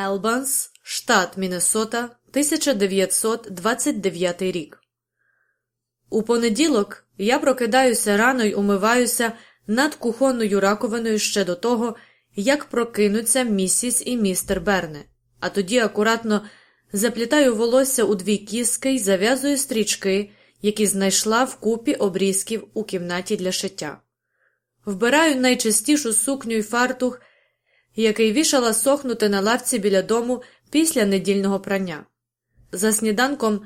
Елбанс, штат Міннесота, 1929 рік. У понеділок я прокидаюся рано й умиваюся над кухонною раковиною ще до того, як прокинуться місіс і містер Берне, а тоді акуратно заплітаю волосся у дві кіски й зав'язую стрічки, які знайшла в купі обрізків у кімнаті для шиття. Вбираю найчистішу сукню й фартух, який вішала сохнути на лавці біля дому після недільного прання. За сніданком,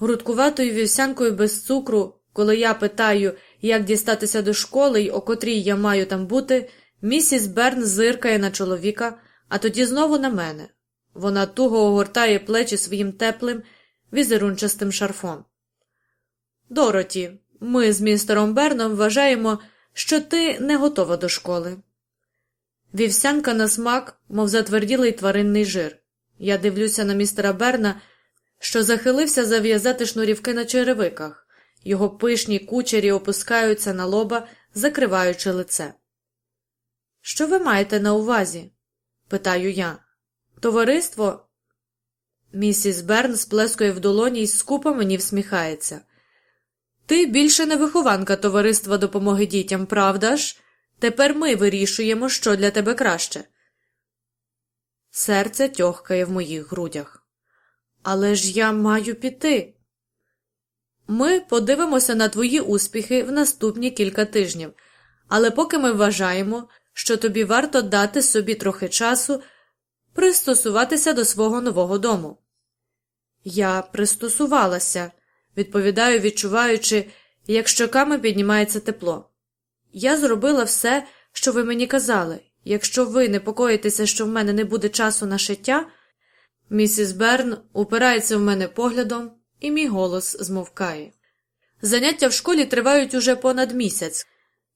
грудкуватою вівсянкою без цукру, коли я питаю, як дістатися до школи й о котрій я маю там бути, місіс Берн зиркає на чоловіка, а тоді знову на мене. Вона туго огортає плечі своїм теплим, візерунчастим шарфом. Дороті, ми з містером Берном вважаємо, що ти не готова до школи. Вівсянка на смак, мов затверділий тваринний жир. Я дивлюся на містера Берна, що захилився зав'язати шнурівки на черевиках, його пишні кучері опускаються на лоба, закриваючи лице. Що ви маєте на увазі? питаю я. Товариство. Місіс Берн сплескує в долоні і скупо мені всміхається. Ти більше не вихованка товариства допомоги дітям, правда ж? Тепер ми вирішуємо, що для тебе краще. Серце тьохкає в моїх грудях. Але ж я маю піти. Ми подивимося на твої успіхи в наступні кілька тижнів, але поки ми вважаємо, що тобі варто дати собі трохи часу пристосуватися до свого нового дому. Я пристосувалася, відповідаю, відчуваючи, як щоками піднімається тепло. Я зробила все, що ви мені казали. Якщо ви непокоїтеся, що в мене не буде часу на шиття, місіс Берн упирається в мене поглядом, і мій голос змовкає. Заняття в школі тривають уже понад місяць,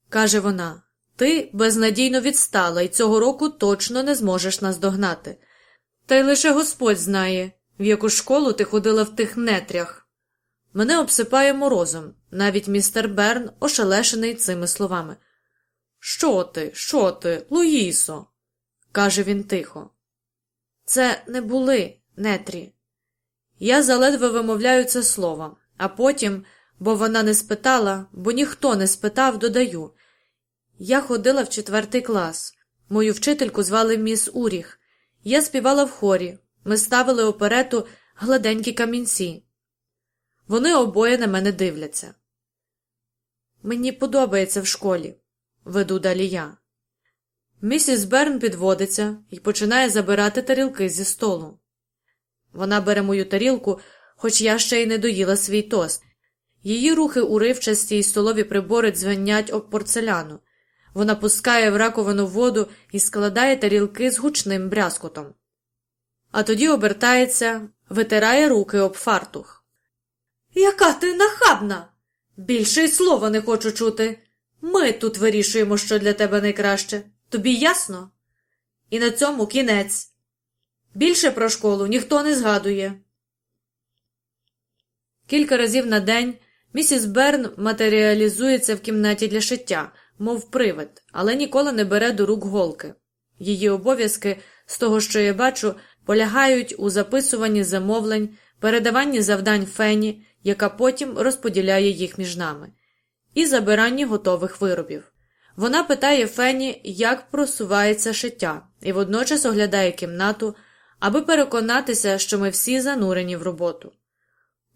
каже вона. Ти безнадійно відстала і цього року точно не зможеш нас догнати. Та й лише Господь знає, в яку школу ти ходила в тих нетрях. Мене обсипає морозом, навіть містер Берн ошелешений цими словами. Що ти, що ти, Луїсо? каже він тихо. Це не були нетрі. Я заледве вимовляю це слово, а потім, бо вона не спитала, бо ніхто не спитав, додаю. Я ходила в четвертий клас. Мою вчительку звали міс Уріх. Я співала в хорі. Ми ставили оперету гладенькі камінці. Вони обоє на мене дивляться. Мені подобається в школі, веду далі я. Місіс Берн підводиться і починає забирати тарілки зі столу. Вона бере мою тарілку, хоч я ще й не доїла свій тост. Її рухи уривчасті і столові прибори дзвенять об порцеляну. Вона пускає в раковину воду і складає тарілки з гучним брязкотом. А тоді обертається, витирає руки об фартух. Яка ти нахабна! Більше й слова не хочу чути. Ми тут вирішуємо, що для тебе найкраще. Тобі ясно? І на цьому кінець. Більше про школу ніхто не згадує. Кілька разів на день місіс Берн матеріалізується в кімнаті для шиття мов привид, але ніколи не бере до рук голки. Її обов'язки, з того, що я бачу, полягають у записуванні замовлень, передаванні завдань фені, яка потім розподіляє їх між нами, і забиранні готових виробів. Вона питає Фені, як просувається шиття, і водночас оглядає кімнату, аби переконатися, що ми всі занурені в роботу.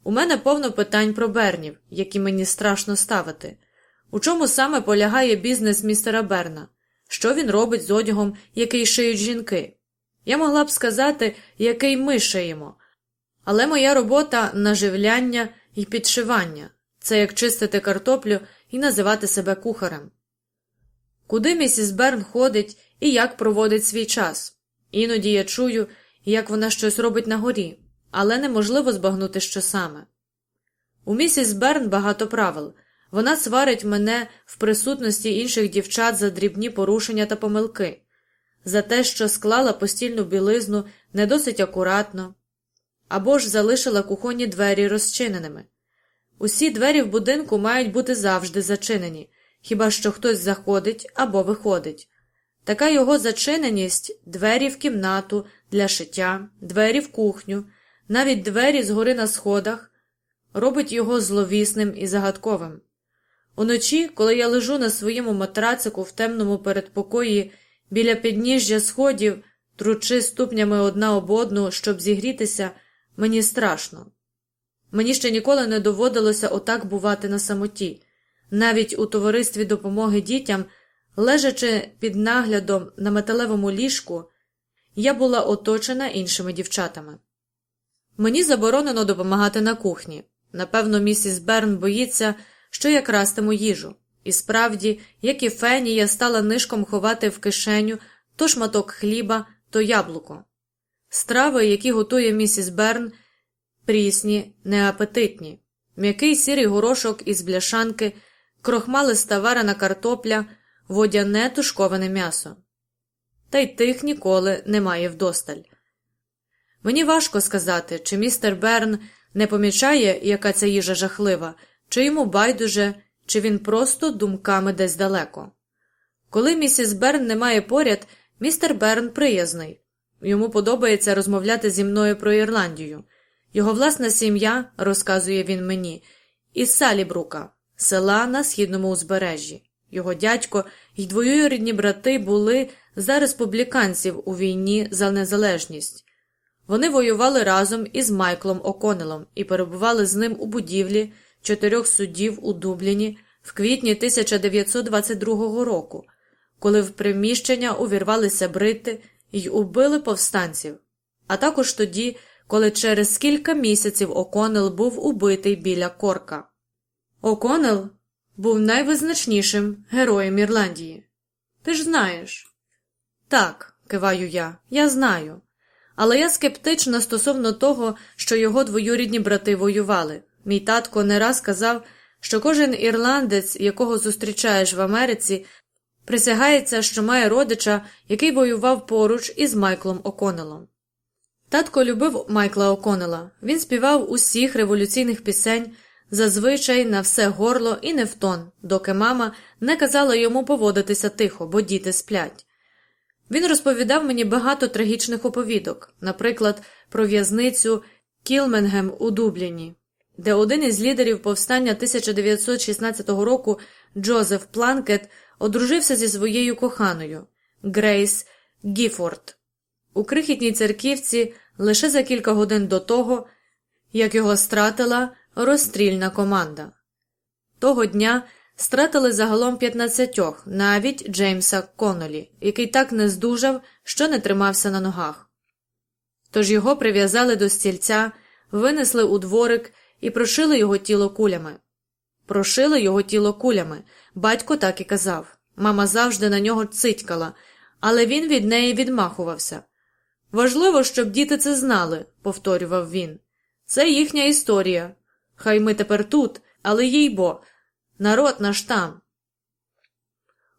У мене повно питань про Бернів, які мені страшно ставити. У чому саме полягає бізнес містера Берна? Що він робить з одягом, який шиють жінки? Я могла б сказати, який ми шиємо, але моя робота наживляння і підшивання це як чистити картоплю і називати себе кухарем. Куди місіс Берн ходить і як проводить свій час? Іноді я чую, як вона щось робить на горі, але неможливо збагнути, що саме. У місіс Берн багато правил. Вона сварить мене в присутності інших дівчат за дрібні порушення та помилки, за те, що склала постільну білизну не досить акуратно, або ж залишила кухонні двері розчиненими. Усі двері в будинку мають бути завжди зачинені, хіба що хтось заходить або виходить. Така його зачиненість двері в кімнату для шиття, двері в кухню, навіть двері згори на сходах, робить його зловісним і загадковим. Уночі, коли я лежу на своєму матрацику в темному передпокої біля підніжжя сходів, тручи ступнями одна об одну, щоб зігрітися, мені страшно. Мені ще ніколи не доводилося отак бувати на самоті, навіть у товаристві допомоги дітям, лежачи під наглядом на металевому ліжку, я була оточена іншими дівчатами. Мені заборонено допомагати на кухні. Напевно, місіс Берн боїться, що я крастиму їжу, і справді, як і Фені, я стала нишком ховати в кишеню то шматок хліба, то яблуко. Страви, які готує місіс Берн, прісні, неапетитні, м'який сірий горошок із бляшанки, крохмалиста варена картопля, водяне тушковане м'ясо. Та й тих ніколи немає вдосталь. Мені важко сказати, чи містер Берн не помічає, яка ця їжа жахлива, чи йому байдуже, чи він просто думками десь далеко. Коли місіс Берн немає поряд, містер Берн приязний. Йому подобається розмовляти зі мною про Ірландію. Його власна сім'я, розказує він мені, із Салібрука, села на східному узбережжі. Його дядько й двоюрідні брати були за республіканців у війні за незалежність. Вони воювали разом із Майклом Оконелом і перебували з ним у будівлі чотирьох судів у Дубліні в квітні 1922 року, коли в приміщення увірвалися брити й убили повстанців, а також тоді, коли через кілька місяців Оконел був убитий біля корка. Оконел був найвизначнішим героєм Ірландії. Ти ж знаєш. Так, киваю я, я знаю. Але я скептична стосовно того, що його двоюрідні брати воювали. Мій татко не раз казав, що кожен ірландець, якого зустрічаєш в Америці, присягається, що має родича, який воював поруч із Майклом Оконелом. Татко любив Майкла Оконела. Він співав усіх революційних пісень, зазвичай на все горло і не в тон, доки мама не казала йому поводитися тихо, бо діти сплять. Він розповідав мені багато трагічних оповідок, наприклад, про в'язницю Кілменгем у Дубліні, де один із лідерів повстання 1916 року Джозеф Планкет одружився зі своєю коханою Грейс Гіфорд у крихітній церківці лише за кілька годин до того, як його стратила розстрільна команда. Того дня стратили загалом 15, навіть Джеймса Конолі, який так не здужав, що не тримався на ногах. Тож його прив'язали до стільця, винесли у дворик і прошили його тіло кулями. Прошили його тіло кулями, батько так і казав. Мама завжди на нього цитькала, але він від неї відмахувався. Важливо, щоб діти це знали, повторював він. Це їхня історія. Хай ми тепер тут, але їй бо, народ наш там.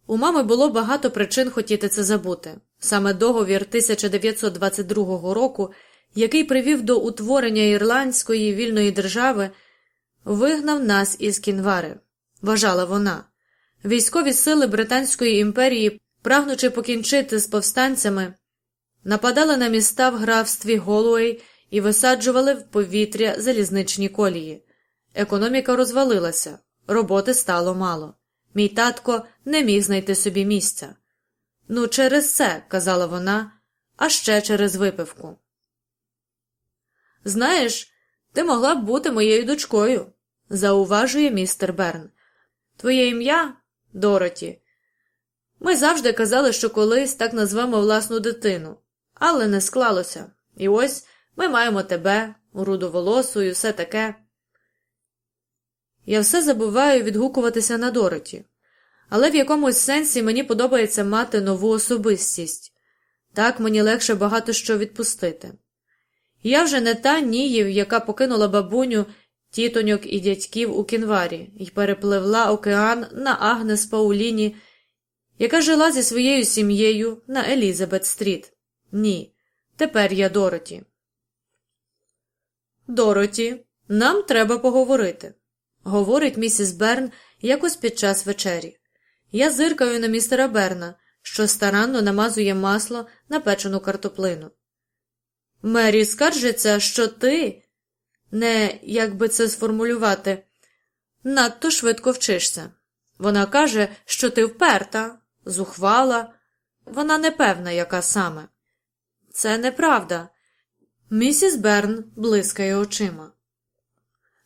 У мами було багато причин хотіти це забути. Саме договір 1922 року, який привів до утворення Ірландської вільної держави, вигнав нас із кінвари, вважала вона. Військові сили Британської імперії, прагнучи покінчити з повстанцями, нападали на міста в графстві Голуей і висаджували в повітря залізничні колії. Економіка розвалилася, роботи стало мало. Мій татко не міг знайти собі місця. Ну, через це, казала вона, а ще через випивку. Знаєш, ти могла б бути моєю дочкою, зауважує містер Берн. Твоє ім'я Дороті. Ми завжди казали, що колись так назвемо власну дитину, але не склалося. І ось ми маємо тебе, рудоволосу і все таке. Я все забуваю відгукуватися на Дороті, але в якомусь сенсі мені подобається мати нову особистість так мені легше багато що відпустити. Я вже не та Ніїв, яка покинула бабуню, тітоньок і дядьків у кінварі і перепливла океан на Агнес Пауліні, яка жила зі своєю сім'єю на Елізабет Стріт. Ні, тепер я Дороті. Дороті, нам треба поговорити, говорить місіс Берн якось під час вечері. Я зиркаю на містера Берна, що старанно намазує масло на печену картоплину. Мері скаржиться, що ти, не як би це сформулювати, надто швидко вчишся. Вона каже, що ти вперта, зухвала, вона не певна, яка саме. Це неправда. Місіс Берн блискає очима.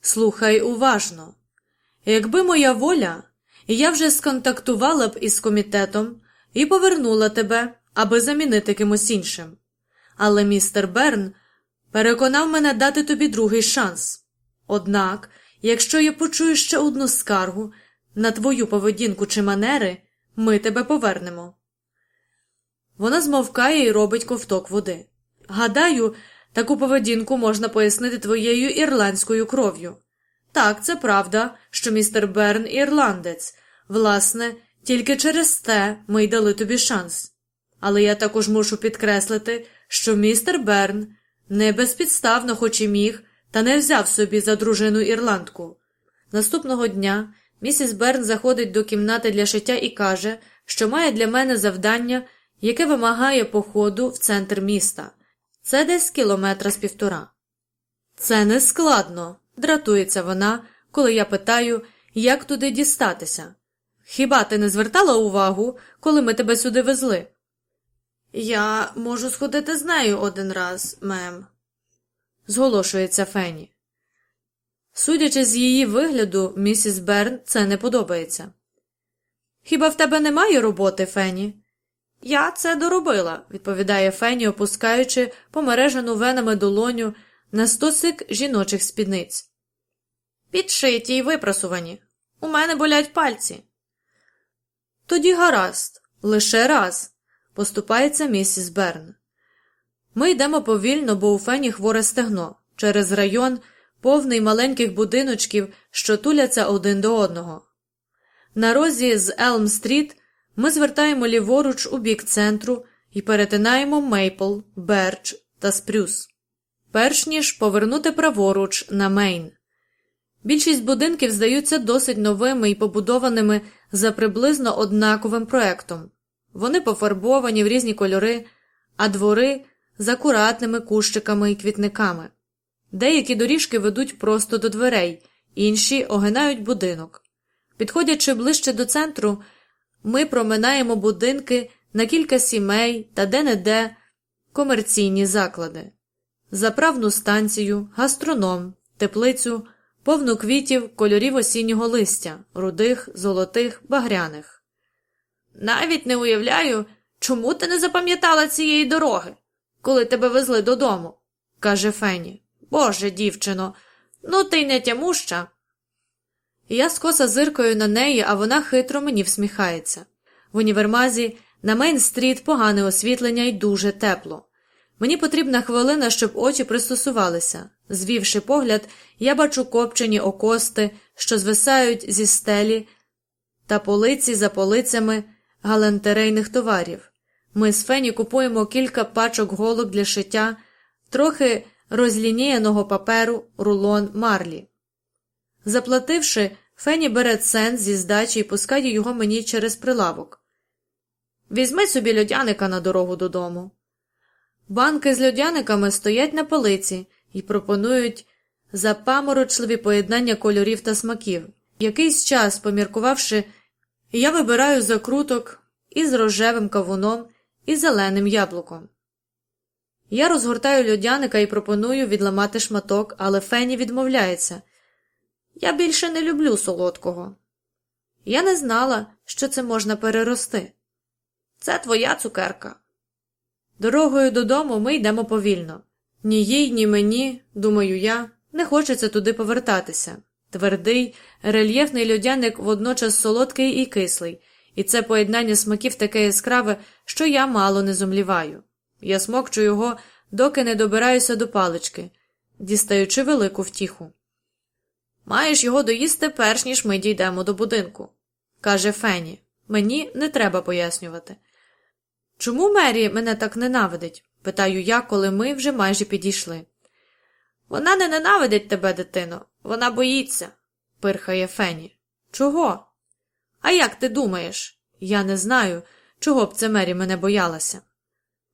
Слухай уважно. Якби моя воля, я вже сконтактувала б із комітетом і повернула тебе, аби замінити кимось іншим. Але містер Берн переконав мене дати тобі другий шанс. Однак, якщо я почую ще одну скаргу на твою поведінку чи манери, ми тебе повернемо. Вона змовкає і робить ковток води. Гадаю, таку поведінку можна пояснити твоєю ірландською кров'ю. Так, це правда, що містер Берн ірландець. Власне, тільки через те ми й дали тобі шанс. Але я також мушу підкреслити, що містер Берн не безпідставно, хоч і міг, та не взяв собі за дружину ірландку. Наступного дня місіс Берн заходить до кімнати для шиття і каже, що має для мене завдання, яке вимагає походу в центр міста. Це десь кілометра з півтора. Це не складно, дратується вона, коли я питаю, як туди дістатися. Хіба ти не звертала увагу, коли ми тебе сюди везли? Я можу сходити з нею один раз, мем, зголошується Фені. Судячи з її вигляду, місіс Берн це не подобається. Хіба в тебе немає роботи, Фені? Я це доробила, відповідає Фені, опускаючи помережену венами долоню на стосик жіночих спідниць. Підшиті й випрасувані. У мене болять пальці. Тоді гаразд, лише раз, поступається місіс Берн. Ми йдемо повільно, бо у фені хворе стегно, через район, повний маленьких будиночків, що туляться один до одного. На розі з Елм-стріт ми звертаємо ліворуч у бік центру і перетинаємо Мейпл, Берч та Спрюс, перш ніж повернути праворуч на Мейн. Більшість будинків здаються досить новими і побудованими за приблизно однаковим проектом. Вони пофарбовані в різні кольори, а двори з акуратними кущиками і квітниками. Деякі доріжки ведуть просто до дверей, інші огинають будинок. Підходячи ближче до центру, ми проминаємо будинки на кілька сімей та де-не-де комерційні заклади, заправну станцію, гастроном, теплицю повну квітів кольорів осіннього листя, рудих, золотих, багряних. Навіть не уявляю, чому ти не запам'ятала цієї дороги, коли тебе везли додому, каже Фені. Боже, дівчино, ну ти й нетямуща. Я скоса зиркаю на неї, а вона хитро мені всміхається. В універмазі на Мейн-стріт погане освітлення і дуже тепло. Мені потрібна хвилина, щоб очі пристосувалися. Звівши погляд, я бачу копчені окости, що звисають зі стелі та полиці за полицями галантерейних товарів. Ми з Фені купуємо кілька пачок голок для шиття, трохи розлініяного паперу, рулон марлі. Заплативши, Фені бере цент зі здачі і пускає його мені через прилавок. Візьми собі льодяника на дорогу додому. Банки з льодяниками стоять на полиці і пропонують запаморочливі поєднання кольорів та смаків. Якийсь час, поміркувавши, я вибираю закруток із рожевим кавуном і зеленим яблуком. Я розгортаю льодяника і пропоную відламати шматок, але Фені відмовляється. Я більше не люблю солодкого. Я не знала, що це можна перерости. Це твоя цукерка. Дорогою додому ми йдемо повільно. Ні їй, ні мені, думаю я, не хочеться туди повертатися. Твердий, рельєфний льодяник водночас солодкий і кислий, і це поєднання смаків таке яскраве, що я мало не зумліваю. Я смокчу його, доки не добираюся до палички, дістаючи велику втіху. Маєш його доїсти перш ніж ми дійдемо до будинку, каже Фені. Мені не треба пояснювати. Чому Мері мене так ненавидить? питаю я, коли ми вже майже підійшли. Вона не ненавидить тебе, дитино, вона боїться, пирхає Фені. Чого? А як ти думаєш? Я не знаю. чого б це Мері мене боялася.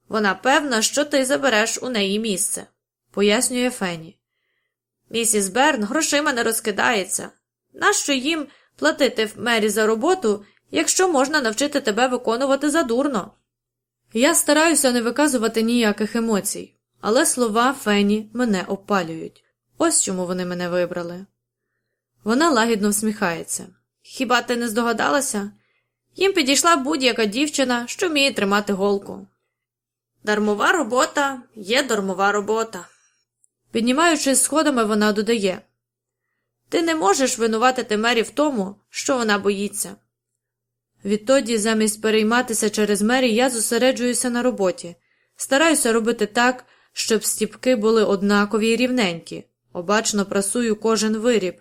Вона певна, що ти забереш у неї місце, пояснює Фені. Місіс Берн грошима не розкидається. Нащо їм платити Мері за роботу, якщо можна навчити тебе виконувати задурно? Я стараюся не виказувати ніяких емоцій, але слова Фені мене опалюють. Ось чому вони мене вибрали. Вона лагідно всміхається. Хіба ти не здогадалася? Їм підійшла будь-яка дівчина, що вміє тримати голку. Дармова робота є дармова робота. Піднімаючись сходами, вона додає Ти не можеш винуватити Мері в тому, що вона боїться. Відтоді, замість перейматися через Мері, я зосереджуюся на роботі, стараюся робити так, щоб стіпки були однакові і рівненькі, обачно прасую кожен виріб,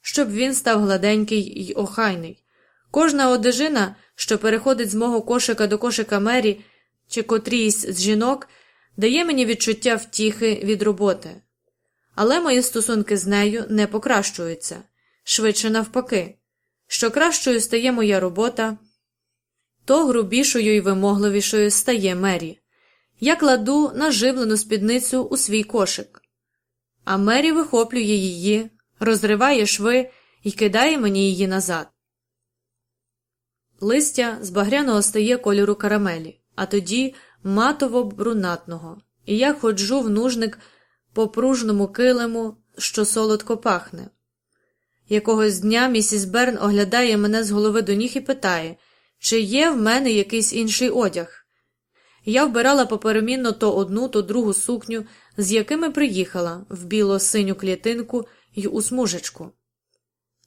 щоб він став гладенький й охайний. Кожна одежина, що переходить з мого кошика до кошика Мері чи котрійсь з жінок, дає мені відчуття втіхи від роботи. Але мої стосунки з нею не покращуються, швидше навпаки. Що кращою стає моя робота, то грубішою і вимогливішою стає Мері. Я кладу наживлену спідницю у свій кошик, а Мері вихоплює її, розриває шви і кидає мені її назад. Листя з багряного стає кольору карамелі, а тоді матово брунатного, і я ходжу в нужник по пружному килиму, що солодко пахне. Якогось дня місіс Берн оглядає мене з голови до ніг і питає, чи є в мене якийсь інший одяг. Я вбирала поперемінно то одну, то другу сукню, з якими приїхала в біло синю клітинку й у смужечку.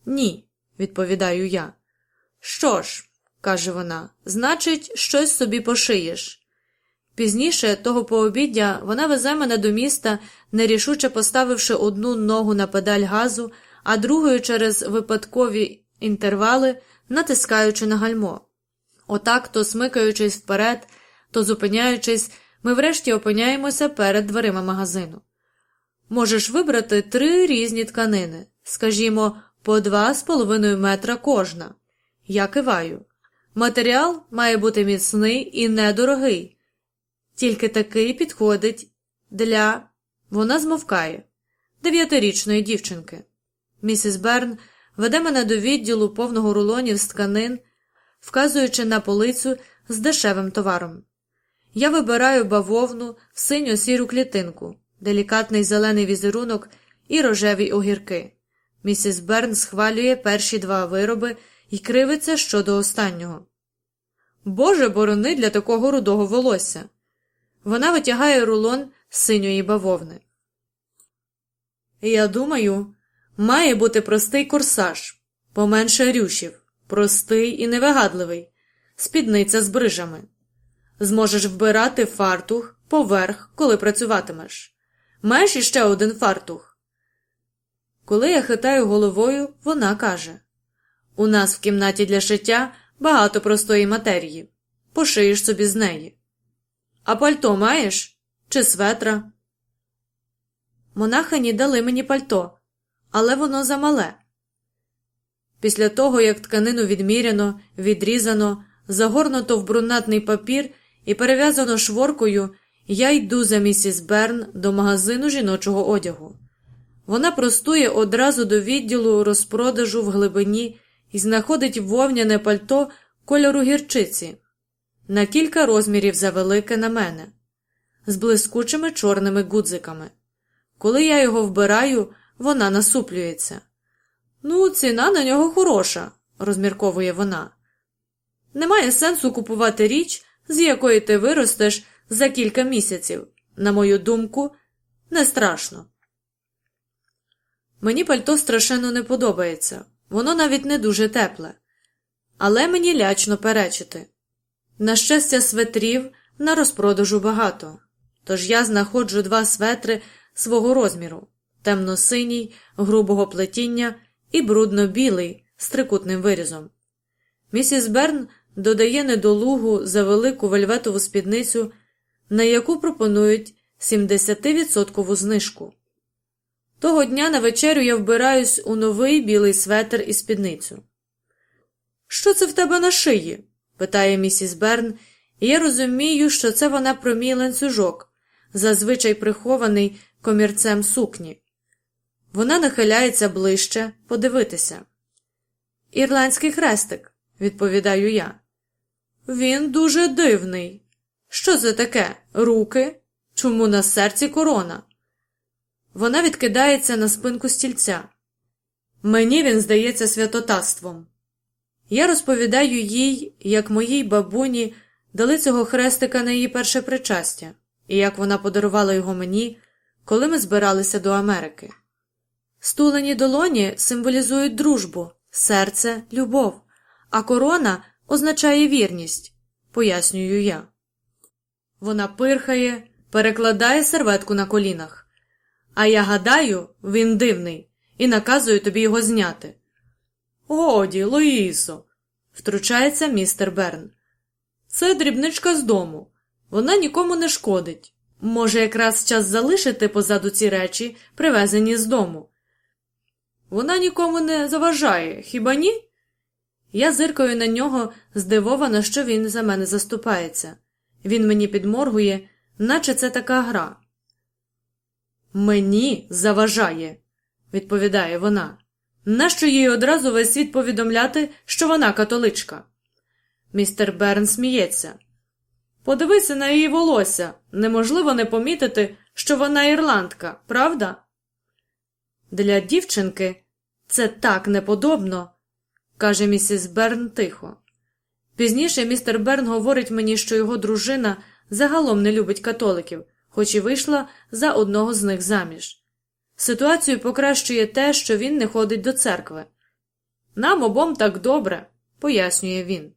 Ні, відповідаю я. Що ж, каже вона, значить, щось собі пошиєш. Пізніше, того пообіддя, вона везе мене до міста, нерішуче поставивши одну ногу на педаль газу, а другою через випадкові інтервали натискаючи на гальмо. Отак, то смикаючись вперед, то зупиняючись, ми врешті опиняємося перед дверима магазину. Можеш вибрати три різні тканини, скажімо, по два з половиною метра кожна. Я киваю. Матеріал має бути міцний і недорогий. Тільки такий підходить для. Вона змовкає дев'ятирічної дівчинки. Місіс Берн веде мене до відділу повного рулонів з тканин, вказуючи на полицю з дешевим товаром. Я вибираю бавовну в синьо сіру клітинку, делікатний зелений візерунок і рожеві огірки. Місіс Берн схвалює перші два вироби і кривиться щодо останнього. Боже борони для такого рудого волосся. Вона витягає рулон синьої бавовни. Я думаю, має бути простий корсаж, поменше рюшів, простий і невигадливий, спідниця з брижами. Зможеш вбирати фартух поверх, коли працюватимеш. Маєш іще один фартух. Коли я хитаю головою, вона каже У нас в кімнаті для шиття багато простої матерії. Пошиєш собі з неї. А пальто маєш? Чи светра? Монахині дали мені пальто, але воно замале. Після того, як тканину відміряно, відрізано, загорнуто в брунатний папір і перев'язано шворкою, я йду за місіс Берн до магазину жіночого одягу. Вона простує одразу до відділу розпродажу в глибині і знаходить вовняне пальто кольору гірчиці на кілька розмірів завелике на мене, з блискучими чорними гудзиками. Коли я його вбираю, вона насуплюється. Ну, ціна на нього хороша, розмірковує вона. Немає сенсу купувати річ, з якої ти виростеш за кілька місяців. На мою думку, не страшно. Мені пальто страшенно не подобається, воно навіть не дуже тепле, але мені лячно перечити. На щастя, светрів на розпродажу багато, тож я знаходжу два светри свого розміру темно-синій, грубого плетіння і брудно-білий з трикутним вирізом. Місіс Берн додає недолугу за велику вельветову спідницю, на яку пропонують 70% знижку. Того дня на вечерю я вбираюсь у новий білий светр і спідницю. Що це в тебе на шиї? питає місіс Берн, і я розумію, що це вона про мій ланцюжок, зазвичай прихований комірцем сукні. Вона нахиляється ближче подивитися. Ірландський хрестик, відповідаю я. Він дуже дивний. Що це таке? Руки? Чому на серці корона? Вона відкидається на спинку стільця. Мені він здається святотатством. Я розповідаю їй, як моїй бабуні дали цього хрестика на її перше причастя, і як вона подарувала його мені, коли ми збиралися до Америки. Стулені долоні символізують дружбу, серце любов, а корона означає вірність, пояснюю я. Вона пирхає, перекладає серветку на колінах. А я гадаю, він дивний, і наказую тобі його зняти. Годі, Луїсо, втручається містер Берн. Це дрібничка з дому. Вона нікому не шкодить. Може, якраз час залишити позаду ці речі, привезені з дому. Вона нікому не заважає, хіба ні? Я зиркаю на нього, здивована, що він за мене заступається. Він мені підморгує, наче це така гра. Мені заважає, відповідає вона. Нащо їй одразу весь світ повідомляти, що вона католичка? Містер Берн сміється. Подивися на її волосся. Неможливо не помітити, що вона ірландка, правда? Для дівчинки це так неподобно, каже місіс Берн тихо. Пізніше містер Берн говорить мені, що його дружина загалом не любить католиків, хоч і вийшла за одного з них заміж. Ситуацію покращує те, що він не ходить до церкви. Нам обом так добре, пояснює він.